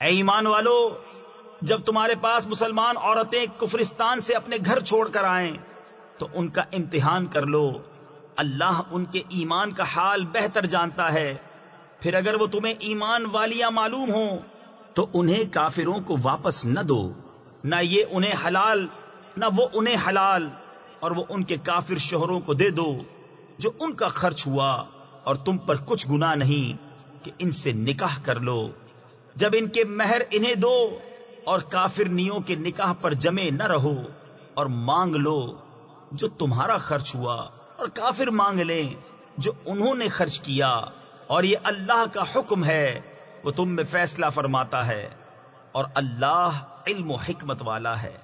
اے ایمان والو، جب تمہارے پاس مسلمان عورتیں کفرستان سے اپنے گھر چھوڑ کر آئیں، تو ان کا امتحان کر لو۔ اللہ ان کے ایمان کا حال بہتر جانتا ہے۔ پھر اگر وہ تمہیں ایمان والیاں معلوم ہوں، تو انہیں کافروں کو واپس نہ دو۔ نہ یہ انہیں حلال، نہ وہ انہیں حلال، اور وہ ان کے کافر شوہروں کو دے دو، جو ان کا خرچ ہوا۔ اور تم پر کچھ گنا نہیں، کہ ان سے نکاح کر لو۔ جب ان کے مہر انہیں دو اور کافر نیوں کے نکاح پر جمے نہ رہو اور مانگ لو جو تمہارا خرچ ہوا اور کافر مانگ لیں جو انہوں نے خرچ کیا اور یہ اللہ کا حکم ہے، وہ تم میں فیصلہ فرماتا ہے اور اللہ علم و حکمت والا ہے۔